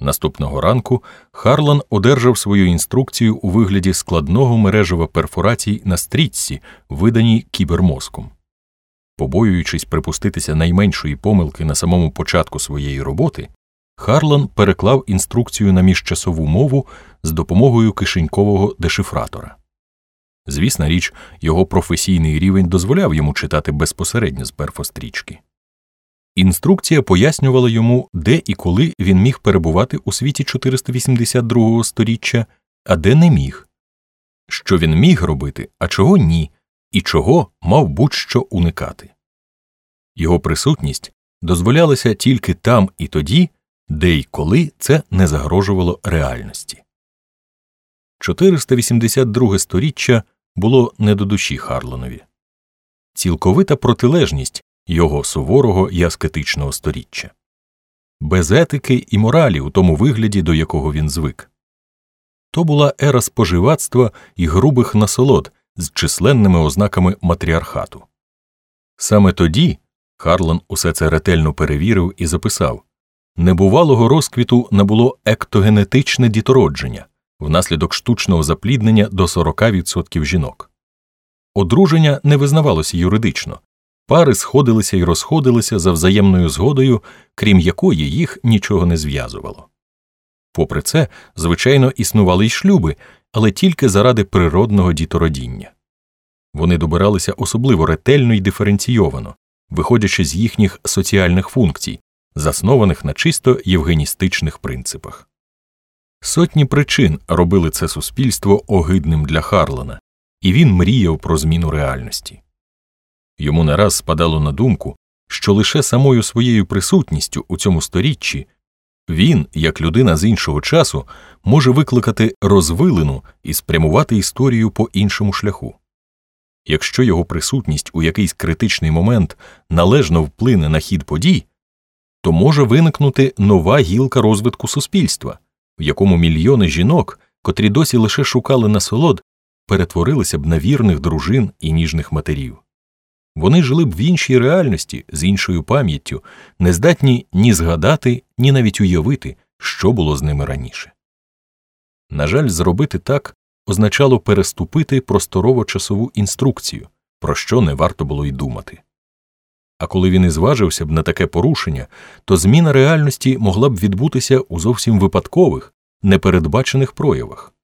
Наступного ранку Харлан одержав свою інструкцію у вигляді складного мережева перфорацій на стрічці, виданій кібермозком. Побоюючись припуститися найменшої помилки на самому початку своєї роботи, Харлан переклав інструкцію на міжчасову мову з допомогою кишенькового дешифратора. Звісна річ, його професійний рівень дозволяв йому читати безпосередньо з перфострічки. Інструкція пояснювала йому, де і коли він міг перебувати у світі 482-го сторіччя, а де не міг, що він міг робити, а чого ні, і чого мав будь-що уникати. Його присутність дозволялася тільки там і тоді, де й коли це не загрожувало реальності. 482 сторіччя було не до душі Харланові. Цілковита протилежність його суворого і аскетичного сторіччя, без етики і моралі у тому вигляді, до якого він звик. То була ера споживацтва і грубих насолод з численними ознаками матріархату. Саме тоді Харлан усе це ретельно перевірив і записав небувалого розквіту набуло ектогенетичне дітородження внаслідок штучного запліднення до 40% жінок. Одруження не визнавалося юридично, пари сходилися і розходилися за взаємною згодою, крім якої їх нічого не зв'язувало. Попри це, звичайно, існували й шлюби, але тільки заради природного дітородіння. Вони добиралися особливо ретельно і диференційовано, виходячи з їхніх соціальних функцій, заснованих на чисто євгеністичних принципах. Сотні причин робили це суспільство огидним для Харлана, і він мріяв про зміну реальності. Йому не раз спадало на думку, що лише самою своєю присутністю у цьому сторіччі він, як людина з іншого часу, може викликати розвилину і спрямувати історію по іншому шляху. Якщо його присутність у якийсь критичний момент належно вплине на хід подій, то може виникнути нова гілка розвитку суспільства, в якому мільйони жінок, котрі досі лише шукали насолод, перетворилися б на вірних дружин і ніжних матерів. Вони жили б в іншій реальності з іншою пам'яттю, не здатні ні згадати, ні навіть уявити, що було з ними раніше. На жаль, зробити так означало переступити просторово часову інструкцію, про що не варто було й думати. А коли він і зважився б на таке порушення, то зміна реальності могла б відбутися у зовсім випадкових, непередбачених проявах.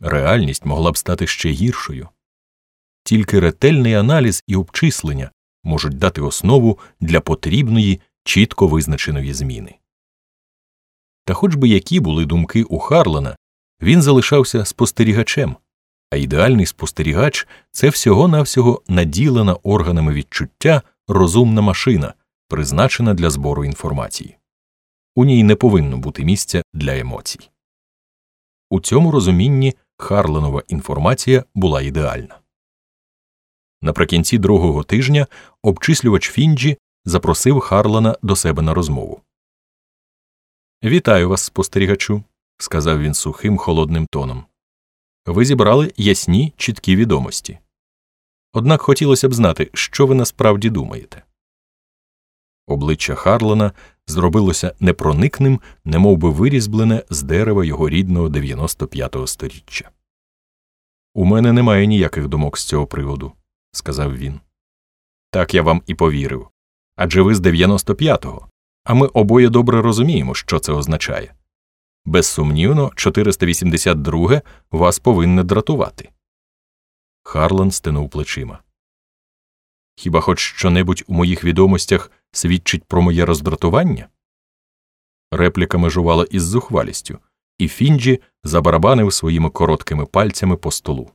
Реальність могла б стати ще гіршою. Тільки ретельний аналіз і обчислення можуть дати основу для потрібної, чітко визначеної зміни. Та хоч би які були думки у Харлана, він залишався спостерігачем, а ідеальний спостерігач це всього навсього наділена органами відчуття розумна машина, призначена для збору інформації. У ній не повинно бути місця для емоцій. У цьому розумінні Харленова інформація була ідеальна. Наприкінці другого тижня обчислювач Фінджі запросив Харлана до себе на розмову. Вітаю вас, спостерігачу, сказав він сухим холодним тоном. Ви зібрали ясні, чіткі відомості. Однак хотілося б знати, що ви насправді думаєте. Обличчя Харлана зробилося непроникним, немов би вирізблене з дерева його рідного 95-го сторіччя. У мене немає ніяких думок з цього приводу, сказав він. Так я вам і повірив. Адже ви з 95-го, а ми обоє добре розуміємо, що це означає. Безсумнівно, 482 вас повинне дратувати. Харлан стинув плечима. Хіба хоч щонебудь у моїх відомостях свідчить про моє роздратування? Репліка межувала із зухвалістю, і Фінджі забарабанив своїми короткими пальцями по столу.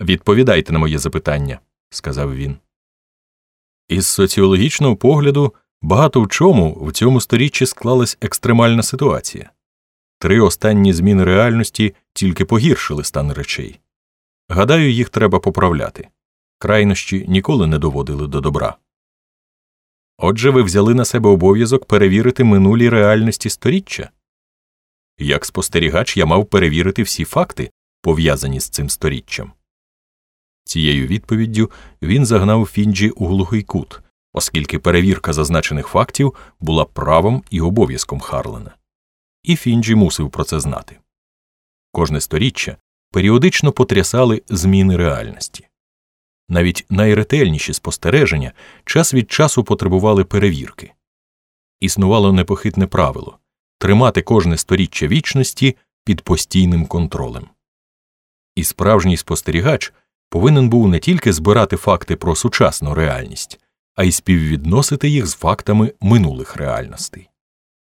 Відповідайте на моє запитання, сказав він. Із соціологічного погляду багато в чому в цьому сторіччі склалась екстремальна ситуація. Три останні зміни реальності тільки погіршили стан речей. Гадаю, їх треба поправляти. Крайнощі ніколи не доводили до добра. Отже, ви взяли на себе обов'язок перевірити минулі реальності сторіччя. Як спостерігач я мав перевірити всі факти, пов'язані з цим сторіччям. Цією відповіддю він загнав Фінджі у глухий кут, оскільки перевірка зазначених фактів була правом і обов'язком Харлена. і Фінджі мусив про це знати. Кожне сторіччя періодично потрясали зміни реальності. Навіть найретельніші спостереження час від часу потребували перевірки. Існувало непохитне правило тримати кожне сторіччя вічності під постійним контролем. І справжній спостерігач повинен був не тільки збирати факти про сучасну реальність, а й співвідносити їх з фактами минулих реальностей.